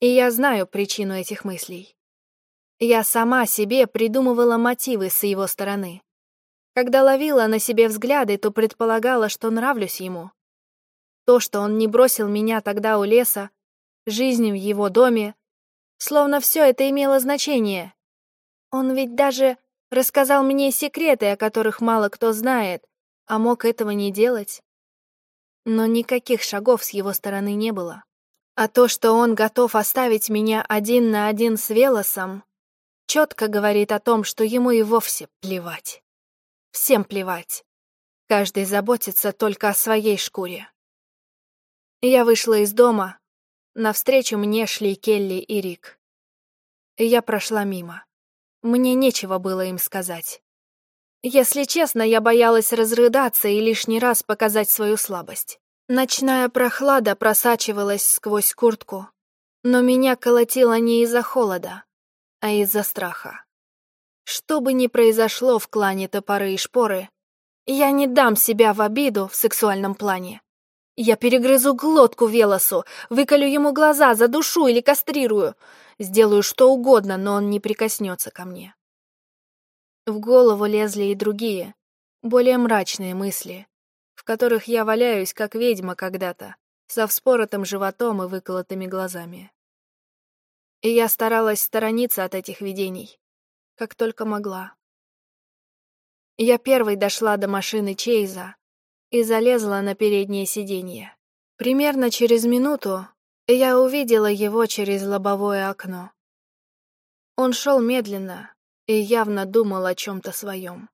И я знаю причину этих мыслей. Я сама себе придумывала мотивы с его стороны. Когда ловила на себе взгляды, то предполагала, что нравлюсь ему. То, что он не бросил меня тогда у леса, жизнь в его доме, словно все это имело значение. Он ведь даже рассказал мне секреты, о которых мало кто знает, а мог этого не делать. Но никаких шагов с его стороны не было. А то, что он готов оставить меня один на один с Велосом, четко говорит о том, что ему и вовсе плевать. Всем плевать. Каждый заботится только о своей шкуре. Я вышла из дома. Навстречу мне шли Келли и Рик. Я прошла мимо. Мне нечего было им сказать. Если честно, я боялась разрыдаться и лишний раз показать свою слабость. Ночная прохлада просачивалась сквозь куртку, но меня колотило не из-за холода, а из-за страха. Что бы ни произошло в клане топоры и шпоры, я не дам себя в обиду в сексуальном плане. Я перегрызу глотку Велосу, выколю ему глаза, задушу или кастрирую. Сделаю что угодно, но он не прикоснется ко мне. В голову лезли и другие, более мрачные мысли, которых я валяюсь, как ведьма когда-то, со вспоротым животом и выколотыми глазами. И я старалась сторониться от этих видений, как только могла. Я первой дошла до машины Чейза и залезла на переднее сиденье. Примерно через минуту я увидела его через лобовое окно. Он шел медленно, и явно думал о чем-то своем.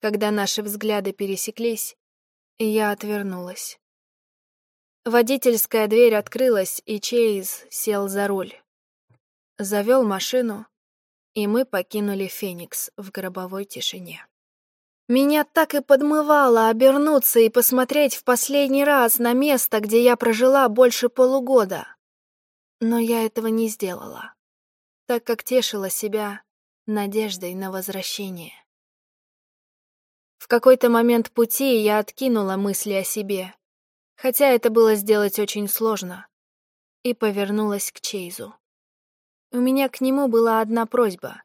Когда наши взгляды пересеклись, я отвернулась. Водительская дверь открылась, и Чейз сел за руль. Завел машину, и мы покинули Феникс в гробовой тишине. Меня так и подмывало обернуться и посмотреть в последний раз на место, где я прожила больше полугода. Но я этого не сделала, так как тешила себя надеждой на возвращение. В какой-то момент пути я откинула мысли о себе, хотя это было сделать очень сложно, и повернулась к Чейзу. У меня к нему была одна просьба,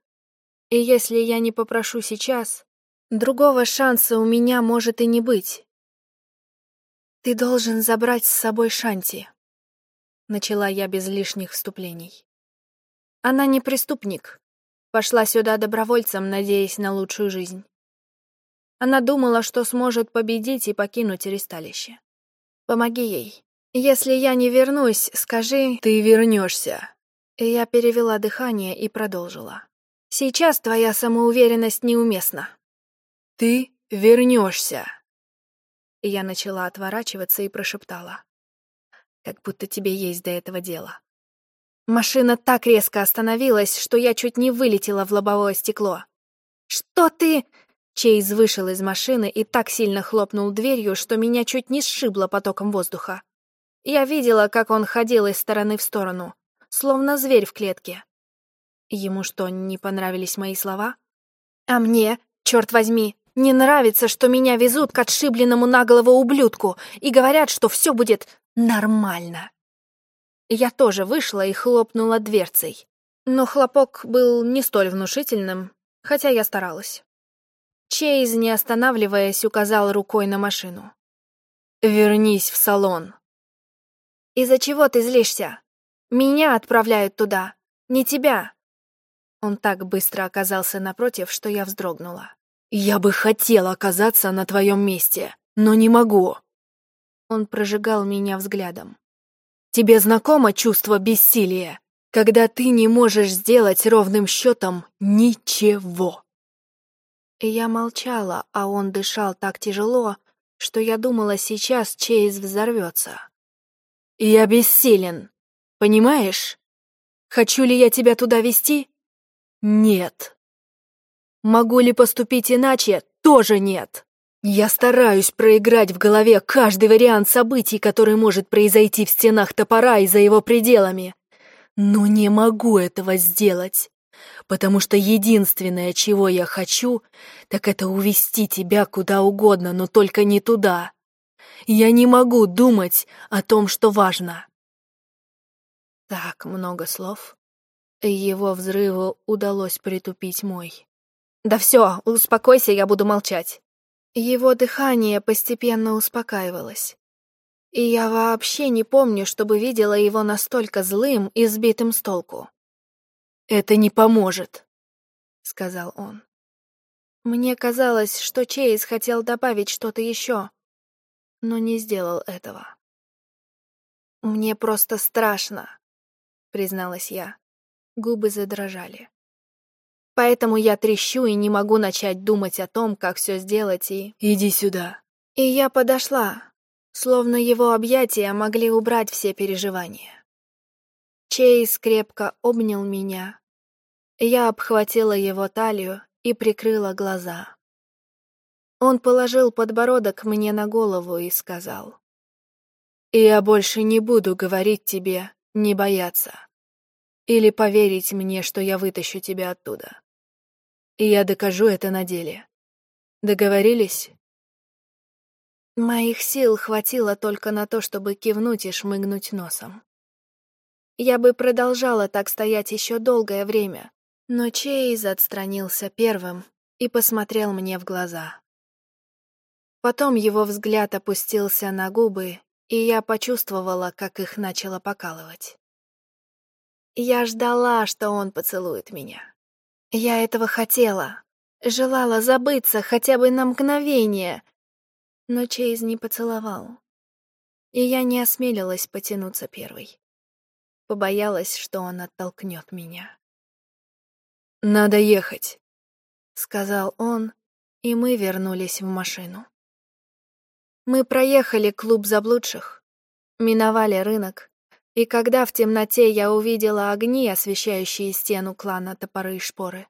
и если я не попрошу сейчас, другого шанса у меня может и не быть. «Ты должен забрать с собой Шанти», — начала я без лишних вступлений. «Она не преступник, Пошла сюда добровольцем, надеясь на лучшую жизнь. Она думала, что сможет победить и покинуть ресталище. Помоги ей. Если я не вернусь, скажи... Ты вернешься. Я перевела дыхание и продолжила. Сейчас твоя самоуверенность неуместна. Ты вернешься. Я начала отворачиваться и прошептала. Как будто тебе есть до этого дело. Машина так резко остановилась, что я чуть не вылетела в лобовое стекло. «Что ты...» Чейз вышел из машины и так сильно хлопнул дверью, что меня чуть не сшибло потоком воздуха. Я видела, как он ходил из стороны в сторону, словно зверь в клетке. Ему что, не понравились мои слова? А мне, черт возьми, не нравится, что меня везут к отшибленному наголову ублюдку и говорят, что все будет нормально. Я тоже вышла и хлопнула дверцей. Но хлопок был не столь внушительным, хотя я старалась. Чейз, не останавливаясь, указал рукой на машину. «Вернись в салон». «Из-за чего ты злишься? Меня отправляют туда, не тебя». Он так быстро оказался напротив, что я вздрогнула. «Я бы хотела оказаться на твоем месте, но не могу». Он прожигал меня взглядом. Тебе знакомо чувство бессилия, когда ты не можешь сделать ровным счетом ничего?» И я молчала, а он дышал так тяжело, что я думала, сейчас Чейз взорвется. «Я бессилен, понимаешь? Хочу ли я тебя туда вести? Нет. Могу ли поступить иначе? Тоже нет. Я стараюсь проиграть в голове каждый вариант событий, который может произойти в стенах топора и за его пределами. Но не могу этого сделать, потому что единственное, чего я хочу, так это увести тебя куда угодно, но только не туда. Я не могу думать о том, что важно. Так много слов. Его взрыву удалось притупить мой. «Да все, успокойся, я буду молчать». Его дыхание постепенно успокаивалось. И я вообще не помню, чтобы видела его настолько злым и сбитым с толку. «Это не поможет», — сказал он. Мне казалось, что Чейз хотел добавить что-то еще, но не сделал этого. «Мне просто страшно», — призналась я. Губы задрожали. Поэтому я трещу и не могу начать думать о том, как все сделать и... «Иди сюда». И я подошла, словно его объятия могли убрать все переживания. Чейз крепко обнял меня. Я обхватила его талию и прикрыла глаза. Он положил подбородок мне на голову и сказал. «Я больше не буду говорить тебе не бояться. Или поверить мне, что я вытащу тебя оттуда. И я докажу это на деле. Договорились?» Моих сил хватило только на то, чтобы кивнуть и шмыгнуть носом. Я бы продолжала так стоять еще долгое время, но Чейз отстранился первым и посмотрел мне в глаза. Потом его взгляд опустился на губы, и я почувствовала, как их начало покалывать. Я ждала, что он поцелует меня. Я этого хотела, желала забыться хотя бы на мгновение, но Чейз не поцеловал. И я не осмелилась потянуться первой. Побоялась, что он оттолкнет меня. «Надо ехать», — сказал он, и мы вернулись в машину. Мы проехали клуб заблудших, миновали рынок, и когда в темноте я увидела огни, освещающие стену клана топоры и шпоры,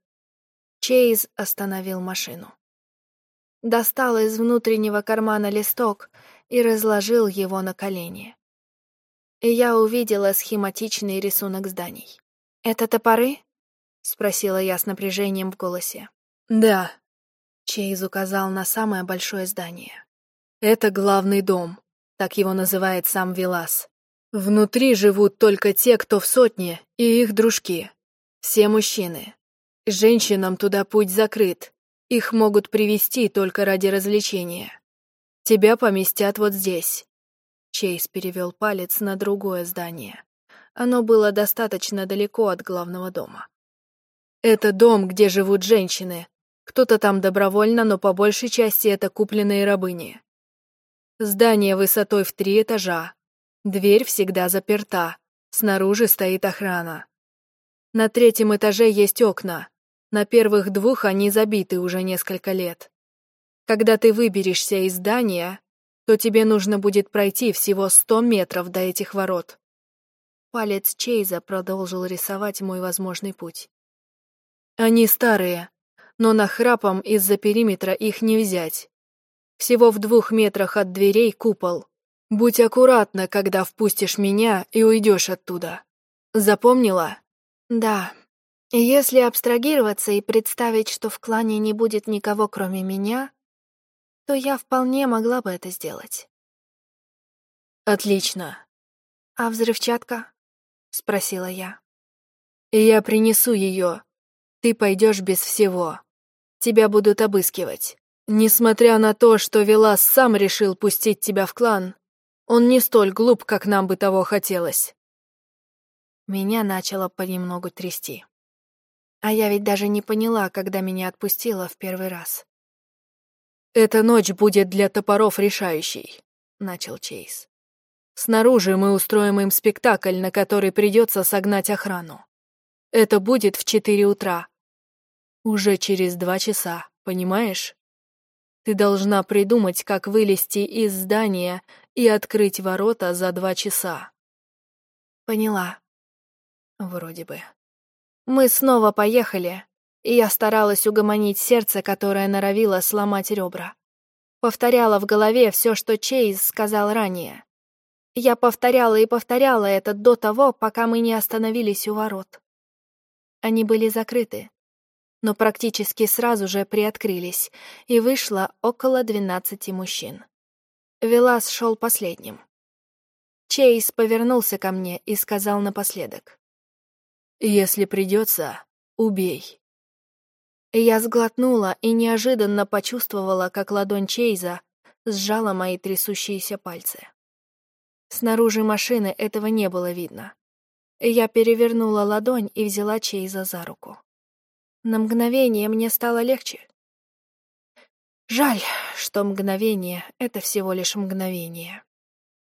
Чейз остановил машину достал из внутреннего кармана листок и разложил его на колени. И я увидела схематичный рисунок зданий. «Это топоры?» — спросила я с напряжением в голосе. «Да», — Чейз указал на самое большое здание. «Это главный дом, так его называет сам Вилас. Внутри живут только те, кто в сотне, и их дружки. Все мужчины. Женщинам туда путь закрыт, их могут привести только ради развлечения. Тебя поместят вот здесь. Чейз перевел палец на другое здание. Оно было достаточно далеко от главного дома. Это дом, где живут женщины. Кто-то там добровольно, но по большей части это купленные рабыни. Здание высотой в три этажа. Дверь всегда заперта. Снаружи стоит охрана. На третьем этаже есть окна. На первых двух они забиты уже несколько лет. Когда ты выберешься из здания, то тебе нужно будет пройти всего сто метров до этих ворот. Палец Чейза продолжил рисовать мой возможный путь. Они старые, но нахрапом из-за периметра их не взять. Всего в двух метрах от дверей купол. Будь аккуратна, когда впустишь меня и уйдешь оттуда. Запомнила? Да. Если абстрагироваться и представить, что в клане не будет никого, кроме меня, то я вполне могла бы это сделать. Отлично. А взрывчатка? Спросила я. Я принесу ее. Ты пойдешь без всего. Тебя будут обыскивать. Несмотря на то, что Велас сам решил пустить тебя в клан, он не столь глуп, как нам бы того хотелось. Меня начало понемногу трясти. А я ведь даже не поняла, когда меня отпустила в первый раз. «Эта ночь будет для топоров решающей», — начал Чейз. «Снаружи мы устроим им спектакль, на который придется согнать охрану. Это будет в четыре утра. Уже через два часа, понимаешь? Ты должна придумать, как вылезти из здания и открыть ворота за два часа». «Поняла. Вроде бы». Мы снова поехали, и я старалась угомонить сердце, которое норовило сломать ребра. Повторяла в голове все, что Чейз сказал ранее. Я повторяла и повторяла это до того, пока мы не остановились у ворот. Они были закрыты, но практически сразу же приоткрылись, и вышло около двенадцати мужчин. Велас шел последним. Чейз повернулся ко мне и сказал напоследок. «Если придется, убей». Я сглотнула и неожиданно почувствовала, как ладонь Чейза сжала мои трясущиеся пальцы. Снаружи машины этого не было видно. Я перевернула ладонь и взяла Чейза за руку. На мгновение мне стало легче. Жаль, что мгновение — это всего лишь мгновение.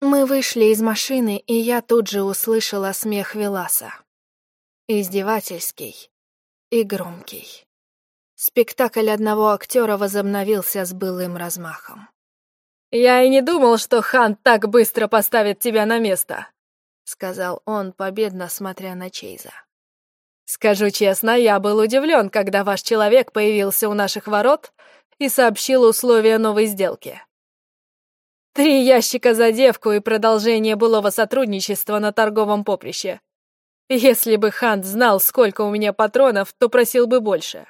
Мы вышли из машины, и я тут же услышала смех Веласа. Издевательский и громкий. Спектакль одного актера возобновился с былым размахом. «Я и не думал, что Хан так быстро поставит тебя на место», — сказал он, победно смотря на Чейза. «Скажу честно, я был удивлен, когда ваш человек появился у наших ворот и сообщил условия новой сделки. Три ящика за девку и продолжение былого сотрудничества на торговом поприще. Если бы Хант знал, сколько у меня патронов, то просил бы больше».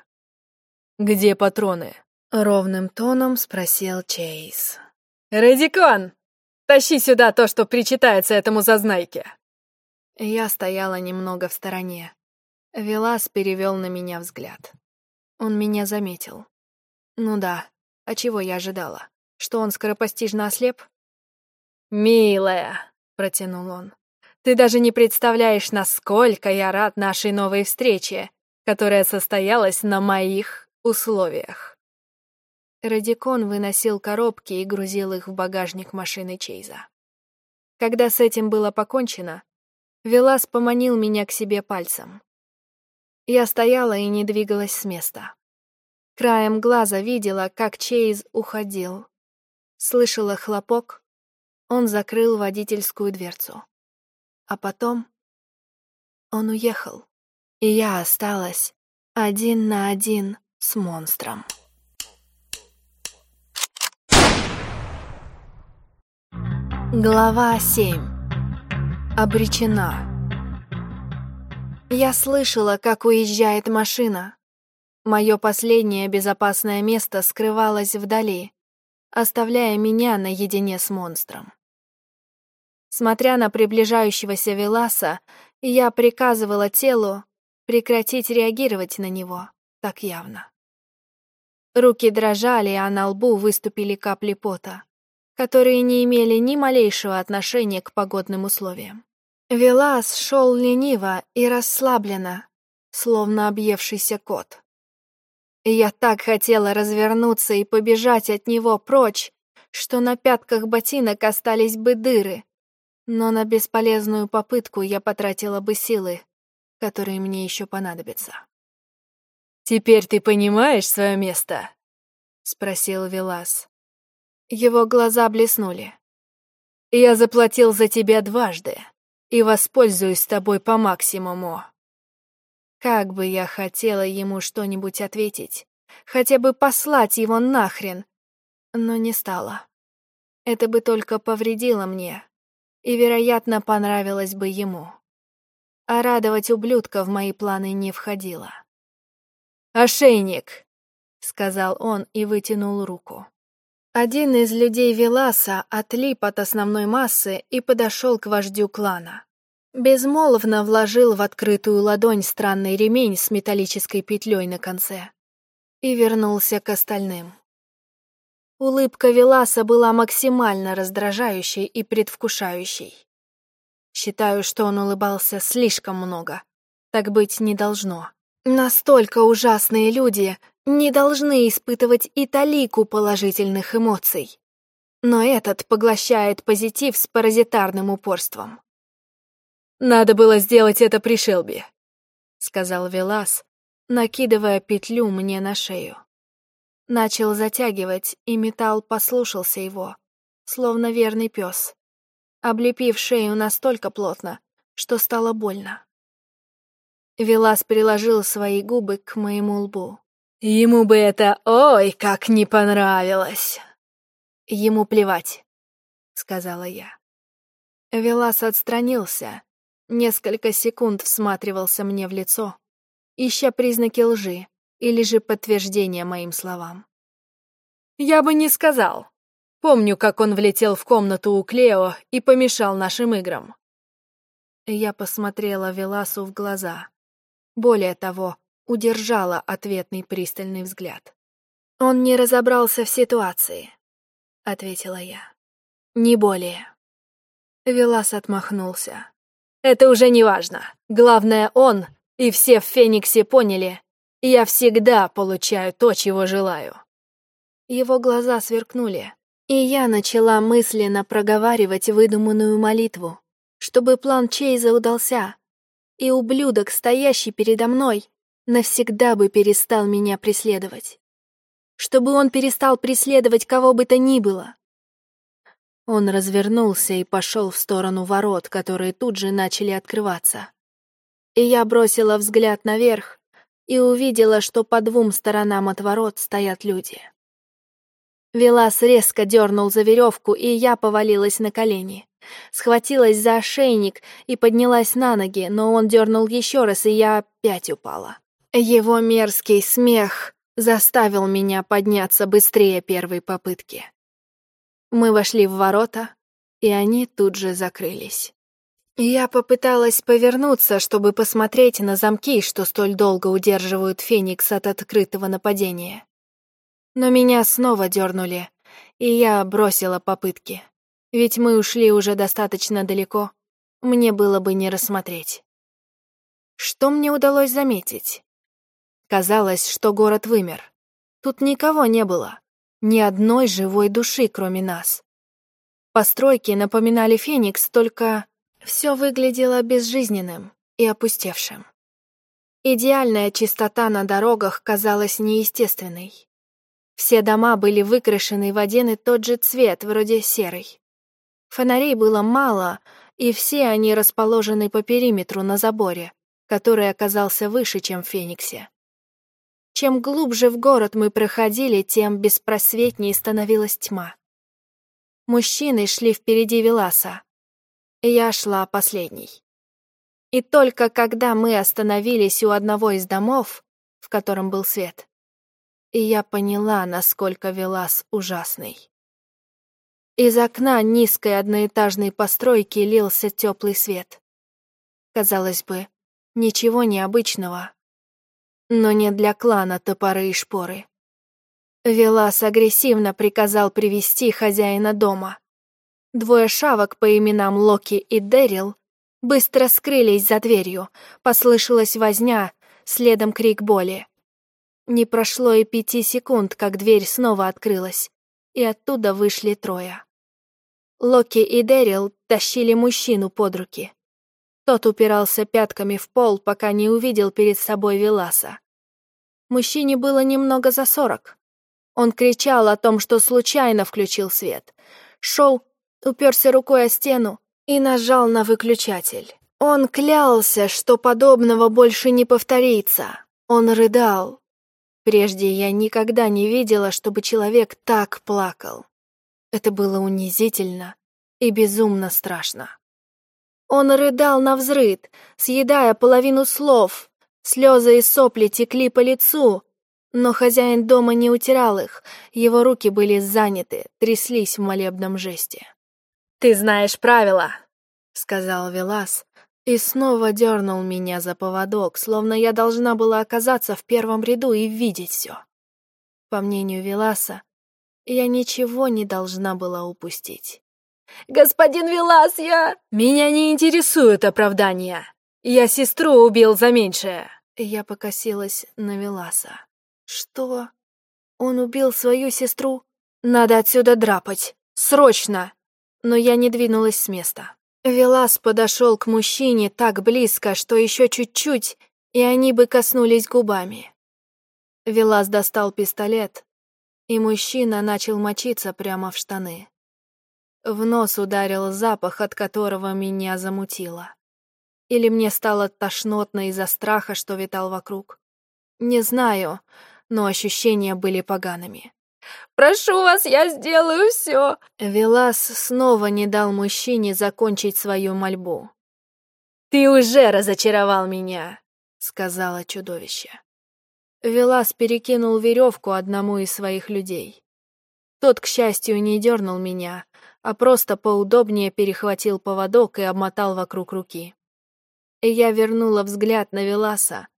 «Где патроны?» — ровным тоном спросил Чейз. «Редикон, тащи сюда то, что причитается этому зазнайке!» Я стояла немного в стороне. Велас перевел на меня взгляд. Он меня заметил. Ну да, а чего я ожидала? Что он скоропостижно ослеп? «Милая», — протянул он, — «ты даже не представляешь, насколько я рад нашей новой встрече, которая состоялась на моих условиях. Радикон выносил коробки и грузил их в багажник машины Чейза. Когда с этим было покончено, Велас поманил меня к себе пальцем. Я стояла и не двигалась с места. Краем глаза видела, как Чейз уходил. Слышала хлопок, он закрыл водительскую дверцу. А потом он уехал, и я осталась один на один с монстром. Глава 7. Обречена. Я слышала, как уезжает машина. Мое последнее безопасное место скрывалось вдали, оставляя меня наедине с монстром. Смотря на приближающегося Веласа, я приказывала телу прекратить реагировать на него так явно. Руки дрожали, а на лбу выступили капли пота, которые не имели ни малейшего отношения к погодным условиям. Велас шел лениво и расслабленно, словно объевшийся кот. я так хотела развернуться и побежать от него прочь, что на пятках ботинок остались бы дыры, но на бесполезную попытку я потратила бы силы, которые мне еще понадобятся. «Теперь ты понимаешь свое место?» — спросил Велас. Его глаза блеснули. «Я заплатил за тебя дважды и воспользуюсь тобой по максимуму». Как бы я хотела ему что-нибудь ответить, хотя бы послать его нахрен, но не стала. Это бы только повредило мне и, вероятно, понравилось бы ему. А радовать ублюдка в мои планы не входило. «Ошейник!» — сказал он и вытянул руку. Один из людей Веласа отлип от основной массы и подошел к вождю клана. Безмолвно вложил в открытую ладонь странный ремень с металлической петлей на конце и вернулся к остальным. Улыбка Веласа была максимально раздражающей и предвкушающей. Считаю, что он улыбался слишком много. Так быть не должно. Настолько ужасные люди не должны испытывать и талику положительных эмоций. Но этот поглощает позитив с паразитарным упорством. «Надо было сделать это при Шелби», — сказал Велас, накидывая петлю мне на шею. Начал затягивать, и металл послушался его, словно верный пес, облепив шею настолько плотно, что стало больно. Велас приложил свои губы к моему лбу. Ему бы это ой, как не понравилось. Ему плевать, сказала я. Велас отстранился, несколько секунд всматривался мне в лицо, ища признаки лжи или же подтверждения моим словам. «Я бы не сказал», Помню, как он влетел в комнату у Клео и помешал нашим играм. Я посмотрела Веласу в глаза. Более того, удержала ответный пристальный взгляд. «Он не разобрался в ситуации», — ответила я. «Не более». Велас отмахнулся. «Это уже не важно. Главное, он и все в Фениксе поняли, я всегда получаю то, чего желаю». Его глаза сверкнули, и я начала мысленно проговаривать выдуманную молитву, чтобы план Чейза удался, и ублюдок, стоящий передо мной, навсегда бы перестал меня преследовать. Чтобы он перестал преследовать кого бы то ни было. Он развернулся и пошел в сторону ворот, которые тут же начали открываться. И я бросила взгляд наверх и увидела, что по двум сторонам от ворот стоят люди. Велас резко дернул за веревку, и я повалилась на колени. Схватилась за ошейник и поднялась на ноги, но он дернул еще раз, и я опять упала. Его мерзкий смех заставил меня подняться быстрее первой попытки. Мы вошли в ворота, и они тут же закрылись. Я попыталась повернуться, чтобы посмотреть на замки, что столь долго удерживают Феникс от открытого нападения. Но меня снова дернули, и я бросила попытки. Ведь мы ушли уже достаточно далеко, мне было бы не рассмотреть. Что мне удалось заметить? Казалось, что город вымер. Тут никого не было, ни одной живой души, кроме нас. Постройки напоминали Феникс, только все выглядело безжизненным и опустевшим. Идеальная чистота на дорогах казалась неестественной. Все дома были выкрашены в один и тот же цвет, вроде серый. Фонарей было мало, и все они расположены по периметру на заборе, который оказался выше, чем в Фениксе. Чем глубже в город мы проходили, тем беспросветнее становилась тьма. Мужчины шли впереди Веласа. Я шла последней. И только когда мы остановились у одного из домов, в котором был свет, я поняла, насколько Велас ужасный. Из окна низкой одноэтажной постройки лился теплый свет. Казалось бы, ничего необычного. Но не для клана топоры и шпоры. Велас агрессивно приказал привести хозяина дома. Двое шавок по именам Локи и Дэрил быстро скрылись за дверью, послышалась возня, следом крик боли. Не прошло и пяти секунд, как дверь снова открылась, и оттуда вышли трое. Локи и Дэрил тащили мужчину под руки. Тот упирался пятками в пол, пока не увидел перед собой Веласа. Мужчине было немного за сорок. Он кричал о том, что случайно включил свет. Шоу уперся рукой о стену и нажал на выключатель. Он клялся, что подобного больше не повторится. Он рыдал. Прежде я никогда не видела, чтобы человек так плакал. Это было унизительно и безумно страшно. Он рыдал на взрыд, съедая половину слов. Слезы и сопли текли по лицу, но хозяин дома не утирал их, его руки были заняты, тряслись в молебном жесте. «Ты знаешь правила», — сказал Велас, и снова дернул меня за поводок, словно я должна была оказаться в первом ряду и видеть все. По мнению Веласа, я ничего не должна была упустить. «Господин Велас, я...» «Меня не интересует оправдания. Я сестру убил за меньшее». Я покосилась на Веласа. «Что? Он убил свою сестру? Надо отсюда драпать. Срочно!» Но я не двинулась с места. Велас подошел к мужчине так близко, что еще чуть-чуть, и они бы коснулись губами. Велас достал пистолет, и мужчина начал мочиться прямо в штаны. В нос ударил запах, от которого меня замутило. Или мне стало тошнотно из-за страха, что витал вокруг. Не знаю, но ощущения были погаными. «Прошу вас, я сделаю все!» Велас снова не дал мужчине закончить свою мольбу. «Ты уже разочаровал меня!» — сказала чудовище. Велас перекинул веревку одному из своих людей. Тот, к счастью, не дернул меня, а просто поудобнее перехватил поводок и обмотал вокруг руки. И я вернула взгляд на Веласа.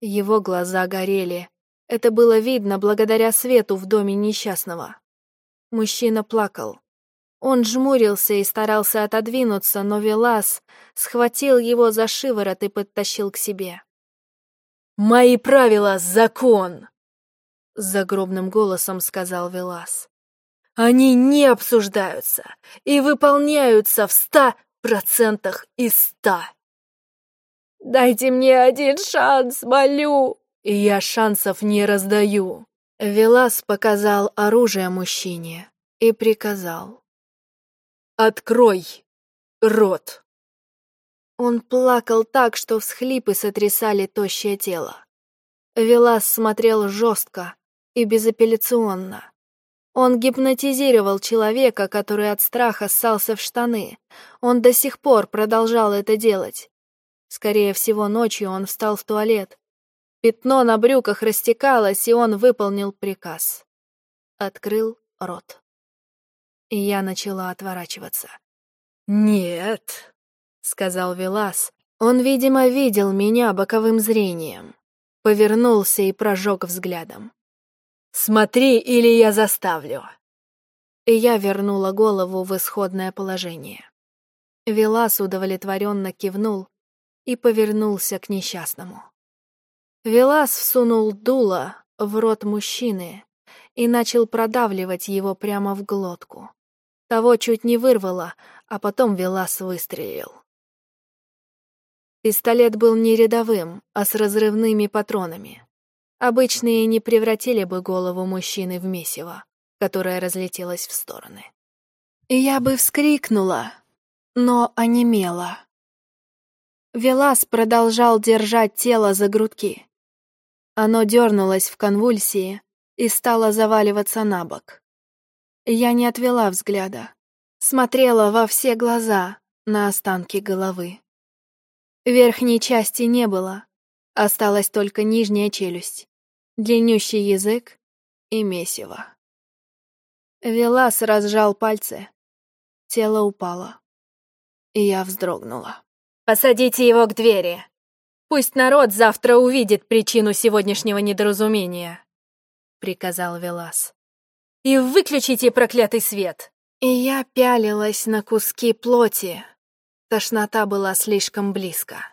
Его глаза горели. Это было видно благодаря свету в доме несчастного. Мужчина плакал. Он жмурился и старался отодвинуться, но Велас схватил его за шиворот и подтащил к себе. «Мои правила — закон!» — загробным голосом сказал Велас. «Они не обсуждаются и выполняются в ста процентах из ста!» «Дайте мне один шанс, молю!» «И я шансов не раздаю!» Велас показал оружие мужчине и приказал. «Открой рот!» Он плакал так, что всхлипы сотрясали тощее тело. Велас смотрел жестко и безапелляционно. Он гипнотизировал человека, который от страха ссался в штаны. Он до сих пор продолжал это делать. Скорее всего, ночью он встал в туалет. Пятно на брюках растекалось, и он выполнил приказ. Открыл рот и я начала отворачиваться. «Нет», — сказал Велас. Он, видимо, видел меня боковым зрением. Повернулся и прожег взглядом. «Смотри, или я заставлю!» И я вернула голову в исходное положение. Велас удовлетворенно кивнул и повернулся к несчастному. Велас всунул дуло в рот мужчины и начал продавливать его прямо в глотку. Того чуть не вырвало, а потом Велас выстрелил. Пистолет был не рядовым, а с разрывными патронами. Обычные не превратили бы голову мужчины в месиво, которое разлетелось в стороны. Я бы вскрикнула, но онемела. Велас продолжал держать тело за грудки. Оно дернулось в конвульсии и стало заваливаться на бок. Я не отвела взгляда. Смотрела во все глаза на останки головы. Верхней части не было. Осталась только нижняя челюсть, длиннющий язык и месиво. Велас разжал пальцы. Тело упало. И я вздрогнула. «Посадите его к двери! Пусть народ завтра увидит причину сегодняшнего недоразумения!» — приказал Велас и выключите проклятый свет!» И я пялилась на куски плоти. Тошнота была слишком близко.